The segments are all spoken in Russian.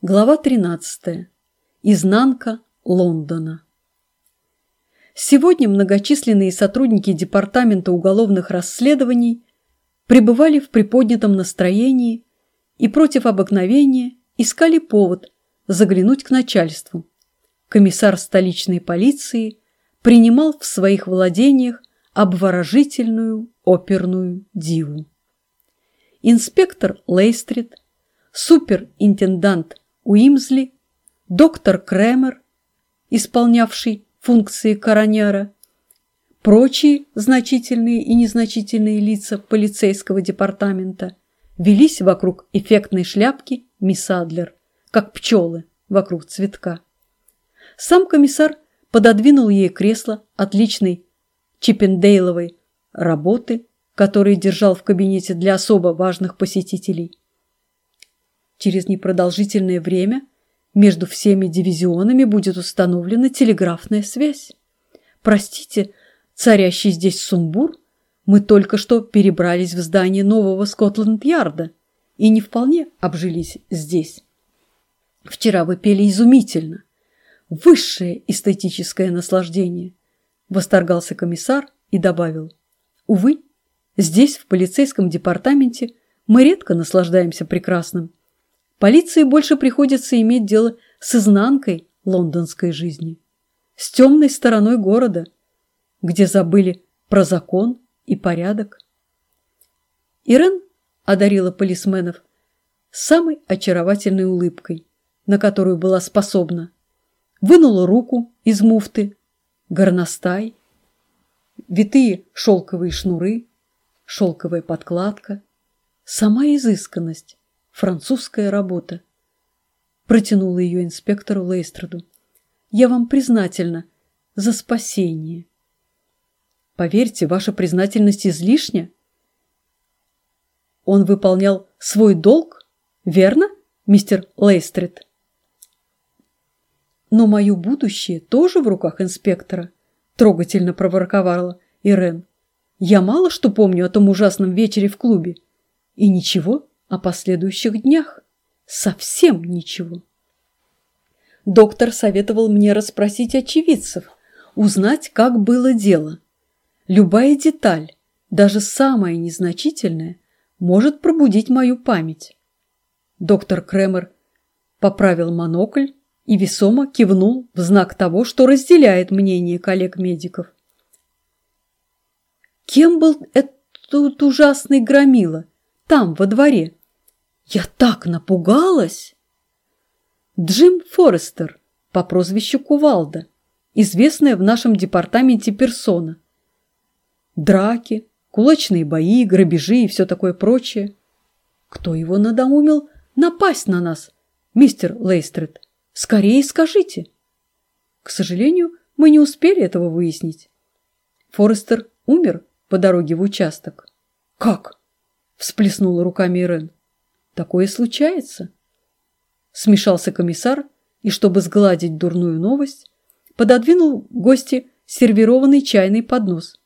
Глава 13. Изнанка Лондона. Сегодня многочисленные сотрудники Департамента уголовных расследований пребывали в приподнятом настроении и против обыкновения искали повод заглянуть к начальству. Комиссар столичной полиции принимал в своих владениях обворожительную оперную диву. Инспектор Лейстрид, суперинтендант Уимзли, доктор Кремер, исполнявший функции короняра, прочие значительные и незначительные лица полицейского департамента велись вокруг эффектной шляпки мисс Адлер, как пчелы вокруг цветка. Сам комиссар пододвинул ей кресло отличной чиппендейловой работы, который держал в кабинете для особо важных посетителей. Через непродолжительное время между всеми дивизионами будет установлена телеграфная связь. Простите, царящий здесь сумбур, мы только что перебрались в здание нового Скотланд-Ярда и не вполне обжились здесь. Вчера вы пели изумительно. Высшее эстетическое наслаждение, восторгался комиссар и добавил. Увы, здесь, в полицейском департаменте, мы редко наслаждаемся прекрасным. Полиции больше приходится иметь дело с изнанкой лондонской жизни, с темной стороной города, где забыли про закон и порядок. Ирен одарила полисменов самой очаровательной улыбкой, на которую была способна. Вынула руку из муфты, горностай, витые шелковые шнуры, шелковая подкладка, сама изысканность, французская работа. Протянула ее инспектору Лейстраду. Я вам признательна за спасение. Поверьте, ваша признательность излишня. Он выполнял свой долг, верно, мистер Лейстрид? Но мое будущее тоже в руках инспектора, трогательно проворковала Ирен. Я мало что помню о том ужасном вечере в клубе. И ничего, о последующих днях. Совсем ничего. Доктор советовал мне расспросить очевидцев, узнать, как было дело. Любая деталь, даже самая незначительная, может пробудить мою память. Доктор Кремер поправил монокль и весомо кивнул в знак того, что разделяет мнение коллег-медиков. Кем был этот ужасный громила там, во дворе? Я так напугалась! Джим Форестер по прозвищу Кувалда, известная в нашем департаменте персона. Драки, кулачные бои, грабежи и все такое прочее. Кто его надоумил напасть на нас, мистер Лейстрид? Скорее скажите. К сожалению, мы не успели этого выяснить. Форестер умер по дороге в участок. Как? Всплеснула руками Ирен. Такое случается. Смешался комиссар и, чтобы сгладить дурную новость, пододвинул гости сервированный чайный поднос.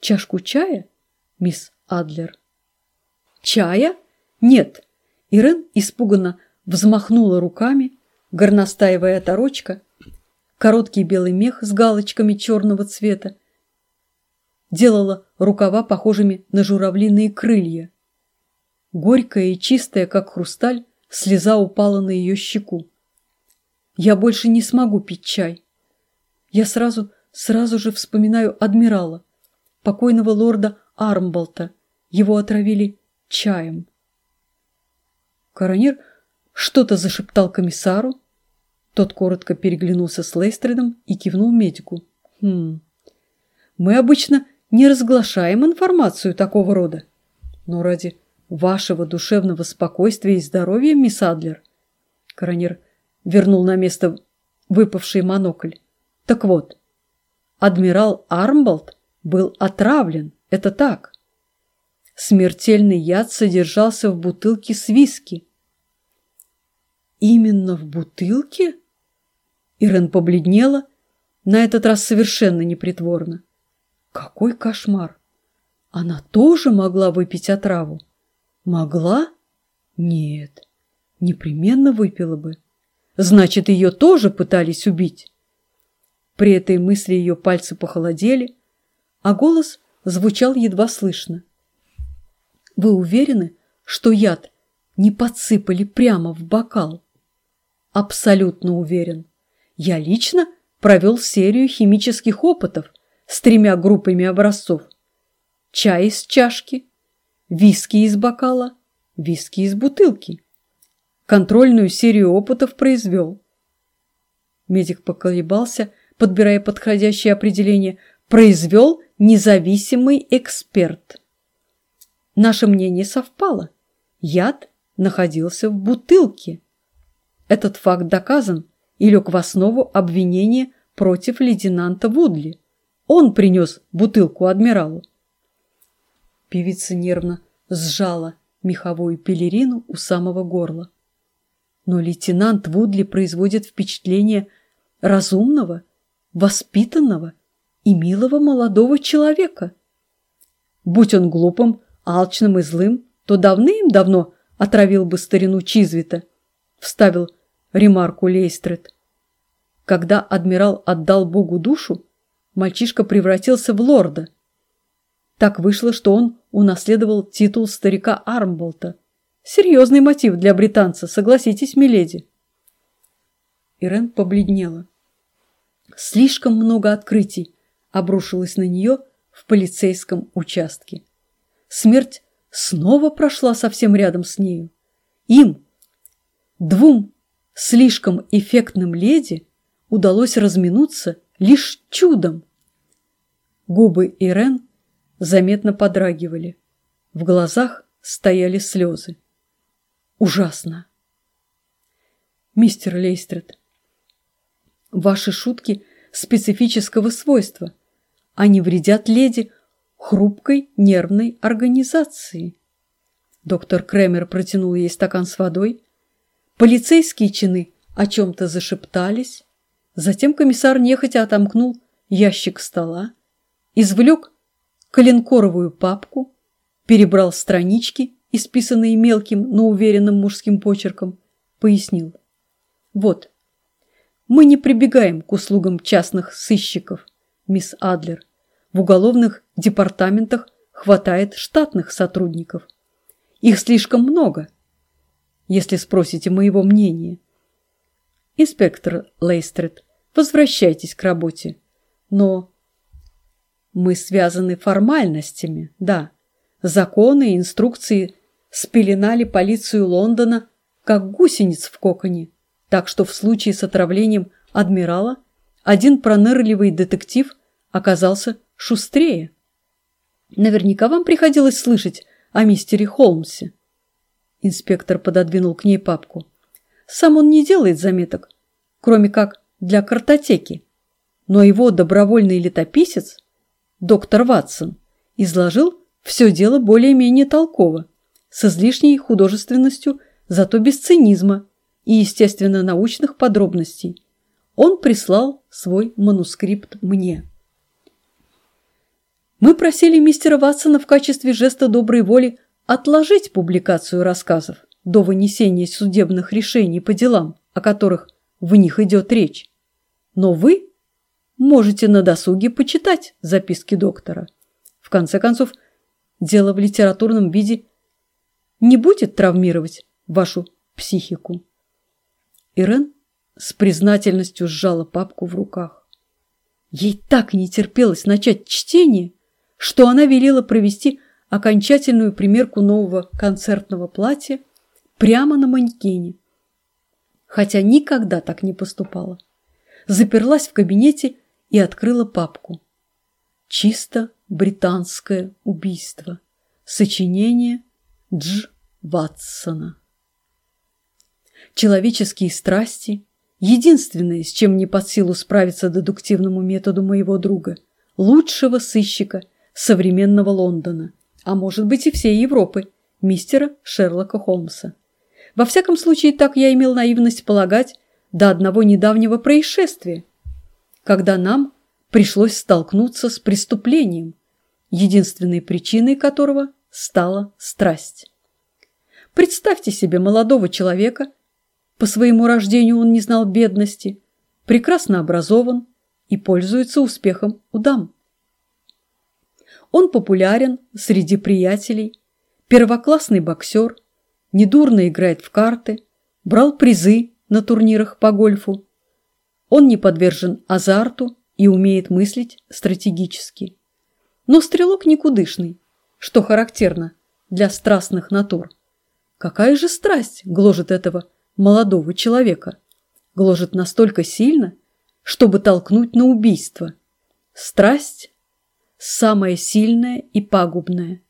Чашку чая, мисс Адлер? Чая? Нет. Ирен испуганно взмахнула руками, горностаевая оторочка, короткий белый мех с галочками черного цвета, делала рукава похожими на журавлиные крылья. Горькая и чистая, как хрусталь, слеза упала на ее щеку. Я больше не смогу пить чай. Я сразу, сразу же вспоминаю адмирала, покойного лорда Армболта. Его отравили чаем. Коронер что-то зашептал комиссару. Тот коротко переглянулся с Лейстридом и кивнул медику. Хм. Мы обычно не разглашаем информацию такого рода. Но ради вашего душевного спокойствия и здоровья, мисс Адлер. Коронер вернул на место выпавший монокль. Так вот, адмирал Армболд был отравлен, это так. Смертельный яд содержался в бутылке с виски. Именно в бутылке? Ирен побледнела, на этот раз совершенно непритворно. Какой кошмар! Она тоже могла выпить отраву? Могла? Нет. непременно выпила бы. Значит, ее тоже пытались убить. При этой мысли ее пальцы похолодели, а голос звучал едва слышно. Вы уверены, что яд не подсыпали прямо в бокал? Абсолютно уверен. Я лично провел серию химических опытов с тремя группами образцов. Чай из чашки, виски из бокала, виски из бутылки. Контрольную серию опытов произвел. Медик поколебался, подбирая подходящее определение. Произвел независимый эксперт. Наше мнение совпало. Яд находился в бутылке. Этот факт доказан и лег в основу обвинения против лейтенанта Вудли. Он принес бутылку адмиралу. Певица нервно сжала меховую пелерину у самого горла. Но лейтенант Вудли производит впечатление разумного, воспитанного и милого молодого человека. Будь он глупым, алчным и злым, то давным-давно отравил бы старину Чизвита, вставил ремарку Лейстрет. Когда адмирал отдал Богу душу, мальчишка превратился в лорда. Так вышло, что он унаследовал титул старика Армболта. Серьезный мотив для британца, согласитесь, миледи. Ирен побледнела. Слишком много открытий обрушилось на нее в полицейском участке. Смерть снова прошла совсем рядом с нею. Им, двум слишком эффектным леди, удалось разминуться лишь чудом. Губы Ирен заметно подрагивали. В глазах стояли слезы. Ужасно. Мистер Лейстред, ваши шутки специфического свойства. Они вредят леди хрупкой нервной организации. Доктор Кремер протянул ей стакан с водой. Полицейские чины о чем-то зашептались. Затем комиссар нехотя отомкнул ящик стола, извлек коленкоровую папку, перебрал странички, исписанные мелким, но уверенным мужским почерком, пояснил. Вот, мы не прибегаем к услугам частных сыщиков, мисс Адлер. В уголовных департаментах хватает штатных сотрудников. Их слишком много, если спросите моего мнения. Инспектор Лейстрид, возвращайтесь к работе. Но мы связаны формальностями, да. Законы и инструкции спеленали полицию Лондона, как гусениц в коконе. Так что в случае с отравлением адмирала один пронырливый детектив оказался шустрее. Наверняка вам приходилось слышать о мистере Холмсе. Инспектор пододвинул к ней папку. Сам он не делает заметок, кроме как для картотеки. Но его добровольный летописец, доктор Ватсон, изложил все дело более-менее толково, с излишней художественностью, зато без цинизма и, естественно, научных подробностей. Он прислал свой манускрипт мне. Мы просили мистера Ватсона в качестве жеста доброй воли отложить публикацию рассказов до вынесения судебных решений по делам, о которых в них идет речь. Но вы можете на досуге почитать записки доктора. В конце концов, дело в литературном виде не будет травмировать вашу психику. Ирен с признательностью сжала папку в руках. Ей так не терпелось начать чтение, что она велела провести окончательную примерку нового концертного платья прямо на манекене, хотя никогда так не поступала. Заперлась в кабинете и открыла папку. Чисто британское убийство. Сочинение Дж. Ватсона. Человеческие страсти – единственное, с чем не под силу справиться дедуктивному методу моего друга, лучшего сыщика современного Лондона, а может быть и всей Европы, мистера Шерлока Холмса. Во всяком случае, так я имел наивность полагать до одного недавнего происшествия, когда нам пришлось столкнуться с преступлением, единственной причиной которого стала страсть. Представьте себе молодого человека, по своему рождению он не знал бедности, прекрасно образован и пользуется успехом у дам. Он популярен среди приятелей, первоклассный боксер, недурно играет в карты, брал призы на турнирах по гольфу. Он не подвержен азарту и умеет мыслить стратегически. Но стрелок никудышный, что характерно для страстных натур. Какая же страсть гложет этого молодого человека? Гложет настолько сильно, чтобы толкнуть на убийство. Страсть – самая сильная и пагубная.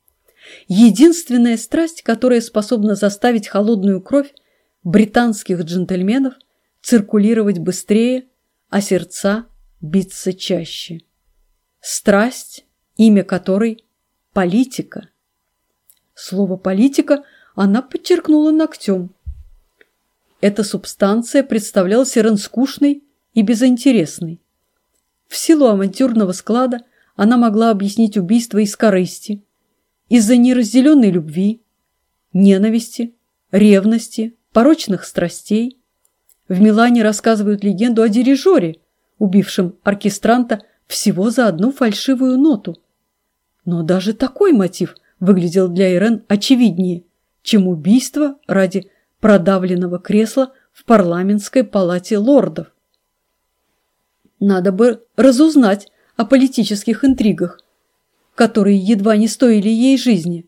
Единственная страсть, которая способна заставить холодную кровь британских джентльменов циркулировать быстрее, а сердца биться чаще. Страсть, имя которой – политика. Слово «политика» она подчеркнула ногтем. Эта субстанция представлялась Ирен скучной и безинтересной. В силу авантюрного склада она могла объяснить убийство из корысти, из-за неразделенной любви, ненависти, ревности, порочных страстей. В Милане рассказывают легенду о дирижере, убившем оркестранта всего за одну фальшивую ноту. Но даже такой мотив выглядел для Ирен очевиднее, чем убийство ради продавленного кресла в парламентской палате лордов. Надо бы разузнать о политических интригах, которые едва не стоили ей жизни.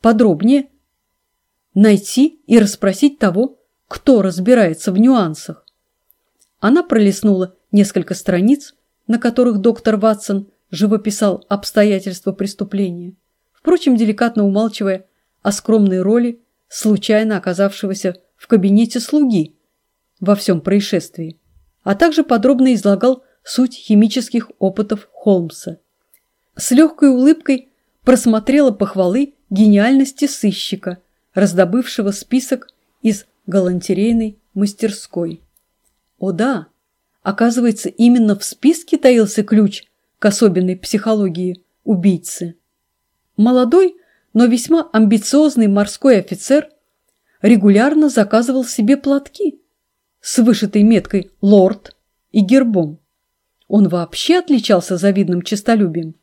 Подробнее найти и расспросить того, кто разбирается в нюансах. Она пролистнула несколько страниц, на которых доктор Ватсон живописал обстоятельства преступления, впрочем, деликатно умалчивая о скромной роли случайно оказавшегося в кабинете слуги во всем происшествии, а также подробно излагал суть химических опытов Холмса. С легкой улыбкой просмотрела похвалы гениальности сыщика, раздобывшего список из галантерейной мастерской. О да, оказывается, именно в списке таился ключ к особенной психологии убийцы. Молодой, но весьма амбициозный морской офицер регулярно заказывал себе платки с вышитой меткой «Лорд» и гербом. Он вообще отличался завидным честолюбием.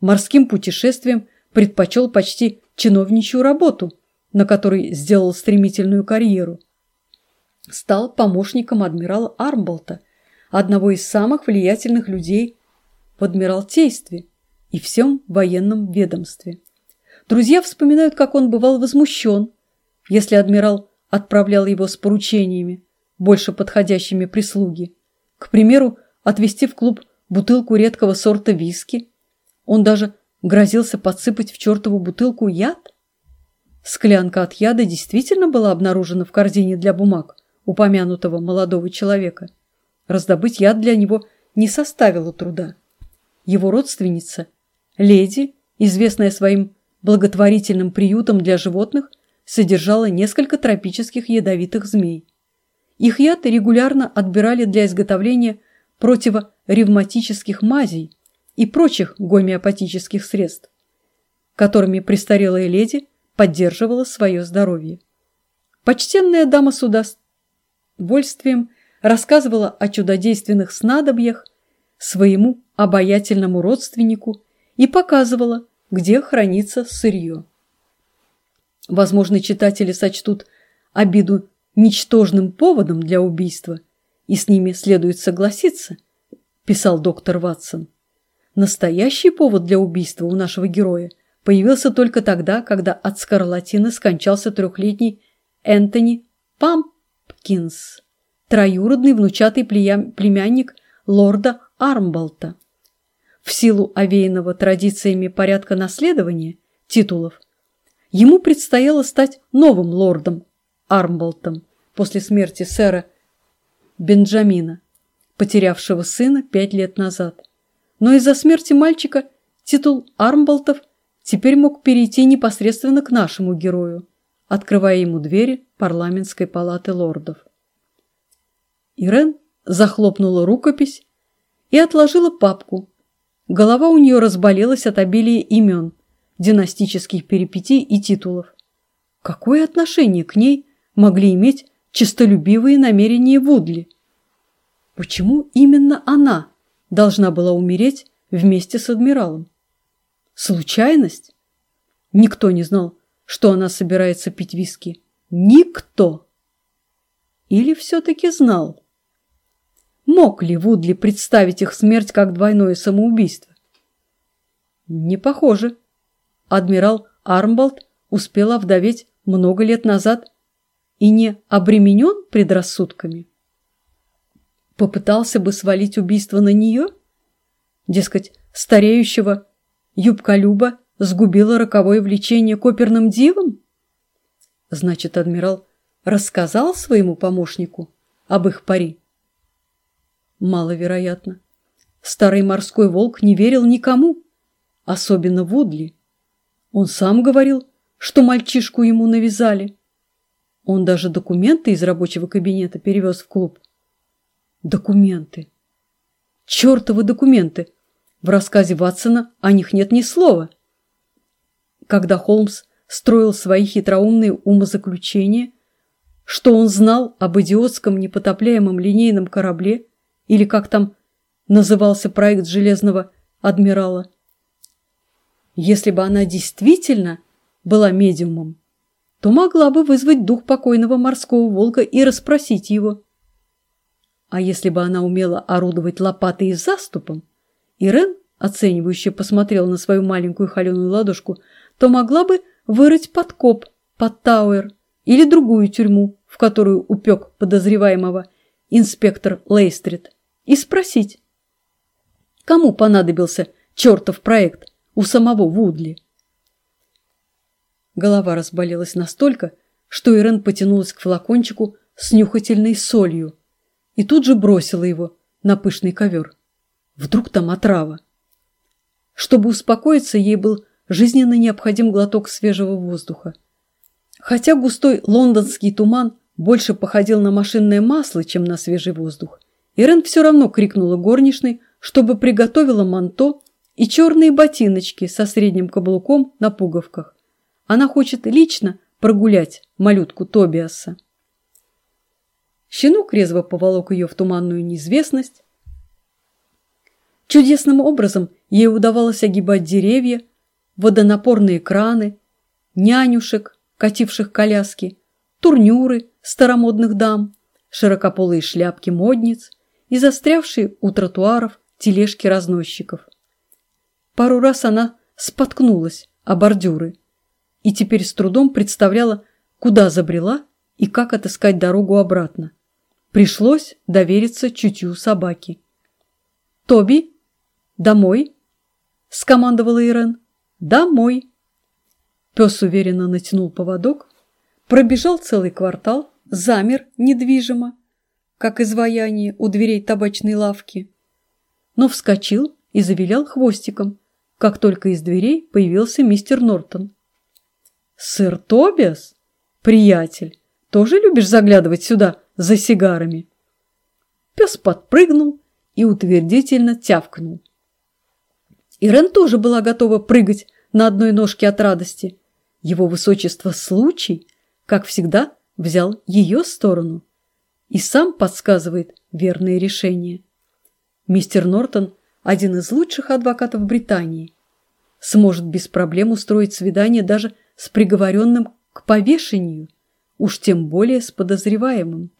Морским путешествием предпочел почти чиновничью работу, на которой сделал стремительную карьеру. Стал помощником адмирала Армболта, одного из самых влиятельных людей в Адмиралтействе и всем военном ведомстве. Друзья вспоминают, как он бывал возмущен, если адмирал отправлял его с поручениями, больше подходящими прислуги. К примеру, отвезти в клуб бутылку редкого сорта виски. Он даже грозился подсыпать в чертову бутылку яд. Склянка от яда действительно была обнаружена в корзине для бумаг упомянутого молодого человека. Раздобыть яд для него не составило труда. Его родственница, леди, известная своим благотворительным приютом для животных, содержала несколько тропических ядовитых змей. Их яд регулярно отбирали для изготовления противоревматических мазей и прочих гомеопатических средств, которыми престарелая леди поддерживала свое здоровье. Почтенная дама с удовольствием рассказывала о чудодейственных снадобьях своему обаятельному родственнику и показывала, где хранится сырье. Возможно, читатели сочтут обиду ничтожным поводом для убийства – и с ними следует согласиться, писал доктор Ватсон. Настоящий повод для убийства у нашего героя появился только тогда, когда от скарлатины скончался трехлетний Энтони Пампкинс, троюродный внучатый племянник лорда Армболта. В силу овеянного традициями порядка наследования титулов, ему предстояло стать новым лордом Армболтом после смерти сэра Бенджамина, потерявшего сына пять лет назад. Но из-за смерти мальчика титул Армболтов теперь мог перейти непосредственно к нашему герою, открывая ему двери парламентской палаты лордов. Ирен захлопнула рукопись и отложила папку. Голова у нее разболелась от обилия имен, династических перипетий и титулов. Какое отношение к ней могли иметь честолюбивые намерения Вудли? Почему именно она должна была умереть вместе с адмиралом? Случайность? Никто не знал, что она собирается пить виски. Никто! Или все-таки знал? Мог ли Вудли представить их смерть как двойное самоубийство? Не похоже. Адмирал Армболд успел овдоветь много лет назад и не обременен предрассудками. Попытался бы свалить убийство на нее? Дескать, стареющего юбколюба сгубило роковое влечение к оперным дивам? Значит, адмирал рассказал своему помощнику об их пари? Маловероятно. Старый морской волк не верил никому, особенно Вудли. Он сам говорил, что мальчишку ему навязали. Он даже документы из рабочего кабинета перевез в клуб. Документы. Чертовы документы. В рассказе Ватсона о них нет ни слова. Когда Холмс строил свои хитроумные умозаключения, что он знал об идиотском непотопляемом линейном корабле, или как там назывался проект Железного Адмирала. Если бы она действительно была медиумом, то могла бы вызвать дух покойного морского волка и расспросить его. А если бы она умела орудовать лопатой и заступом, Ирен, оценивающе посмотрел на свою маленькую холеную ладошку, то могла бы вырыть подкоп под Тауэр или другую тюрьму, в которую упек подозреваемого инспектор Лейстрит и спросить, кому понадобился чертов проект у самого Вудли. Голова разболелась настолько, что Ирен потянулась к флакончику с нюхательной солью и тут же бросила его на пышный ковер. Вдруг там отрава. Чтобы успокоиться, ей был жизненно необходим глоток свежего воздуха. Хотя густой лондонский туман больше походил на машинное масло, чем на свежий воздух, Ирен все равно крикнула горничной, чтобы приготовила манто и черные ботиночки со средним каблуком на пуговках. Она хочет лично прогулять малютку Тобиаса. Щенок резво поволок ее в туманную неизвестность. Чудесным образом ей удавалось огибать деревья, водонапорные краны, нянюшек, кативших коляски, турнюры старомодных дам, широкополые шляпки модниц – и застрявшие у тротуаров тележки разносчиков. Пару раз она споткнулась о бордюры и теперь с трудом представляла, куда забрела и как отыскать дорогу обратно. Пришлось довериться чутью собаки. «Тоби, домой!» – скомандовала Ирен. «Домой!» Пес уверенно натянул поводок, пробежал целый квартал, замер недвижимо как изваяние у дверей табачной лавки, но вскочил и завилял хвостиком, как только из дверей появился мистер Нортон. «Сэр Тобиас? Приятель, тоже любишь заглядывать сюда за сигарами?» Пес подпрыгнул и утвердительно тявкнул. Ирен тоже была готова прыгать на одной ножке от радости. Его высочество случай, как всегда, взял ее сторону и сам подсказывает верные решения. Мистер Нортон – один из лучших адвокатов Британии. Сможет без проблем устроить свидание даже с приговоренным к повешению, уж тем более с подозреваемым.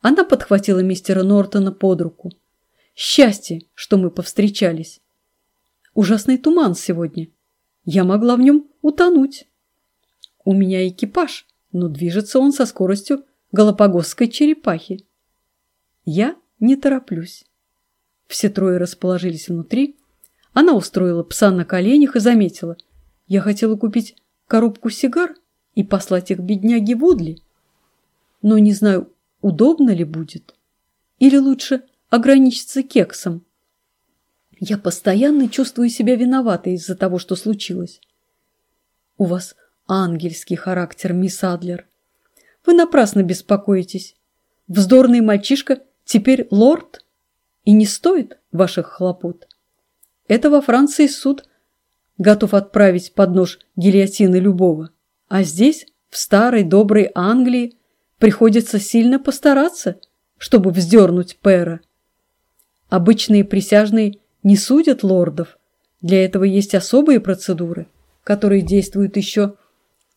Она подхватила мистера Нортона под руку. «Счастье, что мы повстречались. Ужасный туман сегодня. Я могла в нем утонуть. У меня экипаж, но движется он со скоростью галапагосской черепахи. Я не тороплюсь. Все трое расположились внутри. Она устроила пса на коленях и заметила. Я хотела купить коробку сигар и послать их бедняге Вудли. Но не знаю, удобно ли будет. Или лучше ограничиться кексом. Я постоянно чувствую себя виноватой из-за того, что случилось. У вас ангельский характер, мисс Адлер. Вы напрасно беспокоитесь. Вздорный мальчишка теперь лорд и не стоит ваших хлопот. Это во Франции суд готов отправить под нож гильотины любого, а здесь в старой доброй Англии приходится сильно постараться, чтобы вздернуть пэра. Обычные присяжные не судят лордов. Для этого есть особые процедуры, которые действуют еще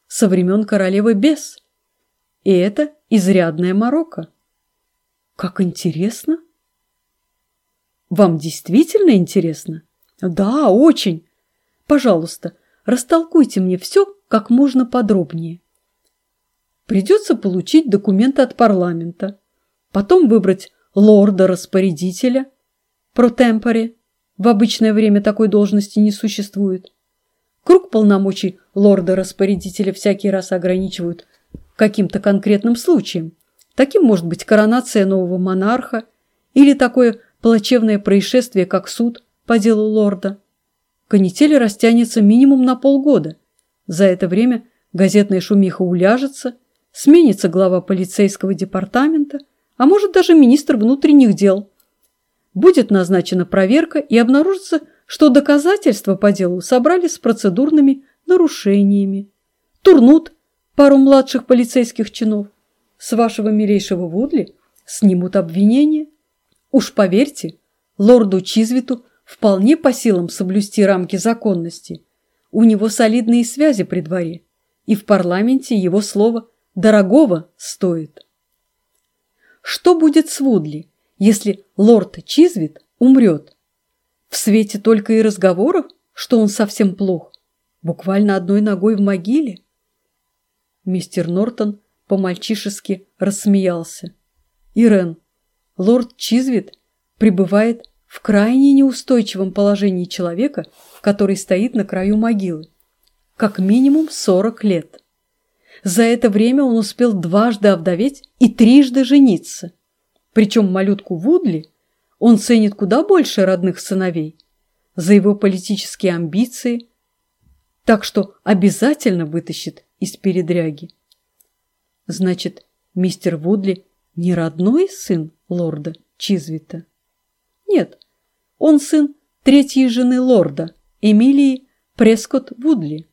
со времен королевы Бес. И это изрядная морока. Как интересно! Вам действительно интересно? Да, очень. Пожалуйста, растолкуйте мне все как можно подробнее. Придется получить документы от парламента, потом выбрать лорда-распорядителя, про темпоре. В обычное время такой должности не существует. Круг полномочий лорда-распорядителя всякий раз ограничивают каким-то конкретным случаем. Таким может быть коронация нового монарха или такое плачевное происшествие, как суд по делу лорда. Канитель растянется минимум на полгода. За это время газетная шумиха уляжется, сменится глава полицейского департамента, а может даже министр внутренних дел – Будет назначена проверка и обнаружится, что доказательства по делу собрали с процедурными нарушениями. Турнут пару младших полицейских чинов. С вашего милейшего Вудли снимут обвинение. Уж поверьте, лорду Чизвиту вполне по силам соблюсти рамки законности. У него солидные связи при дворе, и в парламенте его слово дорогого стоит. Что будет с Вудли? Если лорд Чизвит умрет? В свете только и разговоров, что он совсем плох, буквально одной ногой в могиле? Мистер Нортон по-мальчишески рассмеялся. Ирен, лорд Чизвит пребывает в крайне неустойчивом положении человека, который стоит на краю могилы. Как минимум 40 лет. За это время он успел дважды овдоветь и трижды жениться. Причем малютку Вудли он ценит куда больше родных сыновей за его политические амбиции, так что обязательно вытащит из передряги. Значит, мистер Вудли не родной сын лорда Чизвита? Нет, он сын третьей жены лорда, Эмилии Прескотт Вудли.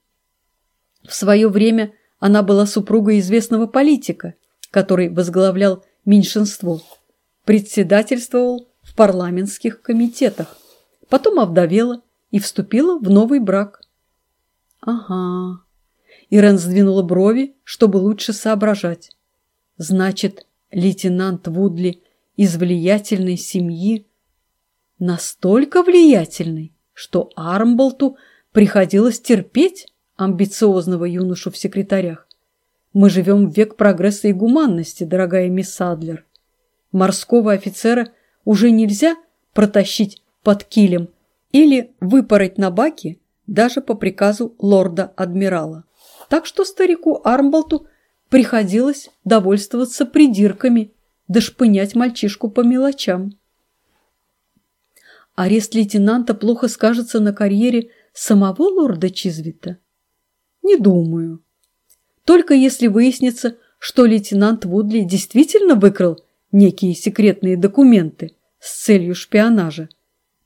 В свое время она была супругой известного политика, который возглавлял меньшинство – председательствовал в парламентских комитетах, потом овдовела и вступила в новый брак. Ага. Ирен сдвинула брови, чтобы лучше соображать. Значит, лейтенант Вудли из влиятельной семьи настолько влиятельный, что Армболту приходилось терпеть амбициозного юношу в секретарях. Мы живем в век прогресса и гуманности, дорогая мисс Садлер. Морского офицера уже нельзя протащить под килем или выпороть на баке даже по приказу лорда-адмирала. Так что старику Армболту приходилось довольствоваться придирками, да шпынять мальчишку по мелочам. Арест лейтенанта плохо скажется на карьере самого лорда Чизвита? Не думаю. Только если выяснится, что лейтенант Вудли действительно выкрал некие секретные документы с целью шпионажа,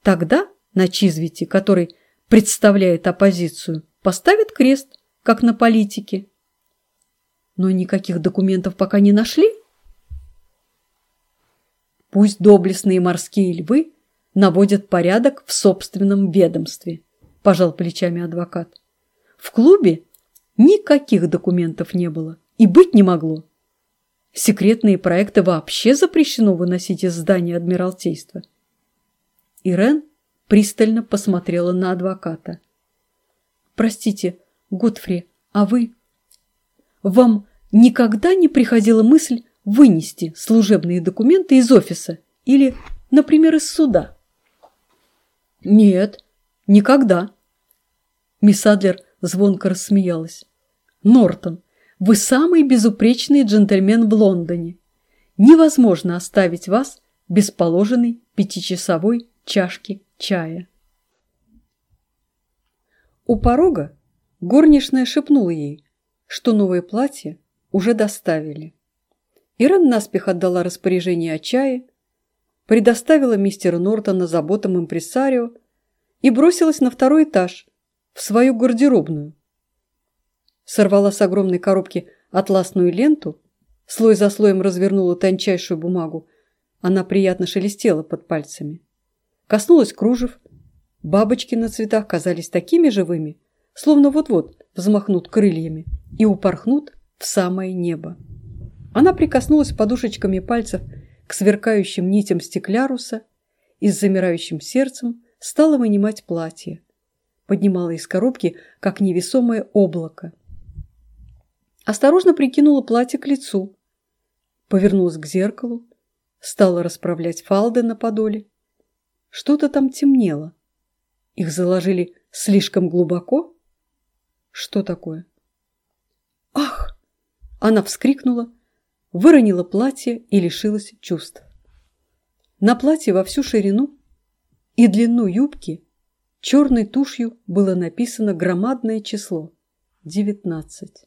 тогда на Чизвите, который представляет оппозицию, поставят крест, как на политике. Но никаких документов пока не нашли. Пусть доблестные морские львы наводят порядок в собственном ведомстве, пожал плечами адвокат. В клубе никаких документов не было и быть не могло. Секретные проекты вообще запрещено выносить из здания Адмиралтейства. Ирен пристально посмотрела на адвоката. «Простите, Готфри, а вы... Вам никогда не приходила мысль вынести служебные документы из офиса или, например, из суда?» «Нет, никогда». Мисс Адлер звонко рассмеялась. «Нортон, вы самый безупречный джентльмен в Лондоне. Невозможно оставить вас без положенной пятичасовой чашки чая. У порога горничная шепнула ей, что новое платье уже доставили. Ирен наспех отдала распоряжение о чае, предоставила мистера Нортона заботам импресарио и бросилась на второй этаж, в свою гардеробную, сорвала с огромной коробки атласную ленту, слой за слоем развернула тончайшую бумагу. Она приятно шелестела под пальцами. Коснулась кружев. Бабочки на цветах казались такими живыми, словно вот-вот взмахнут крыльями и упорхнут в самое небо. Она прикоснулась подушечками пальцев к сверкающим нитям стекляруса и с замирающим сердцем стала вынимать платье. Поднимала из коробки, как невесомое облако. Осторожно прикинула платье к лицу. Повернулась к зеркалу, стала расправлять фалды на подоле. Что-то там темнело. Их заложили слишком глубоко? Что такое? Ах! Она вскрикнула, выронила платье и лишилась чувств. На платье во всю ширину и длину юбки черной тушью было написано громадное число – девятнадцать.